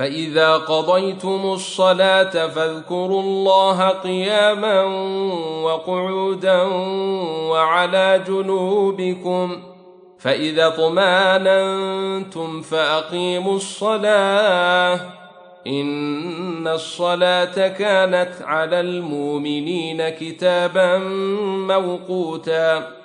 فإذا قضيتم الصلاة فاذكروا الله قياما وقعودا وعلى جنوبكم فإذا طماننتم فأقيموا الصلاة إن الصلاة كانت على المؤمنين كتابا موقوتا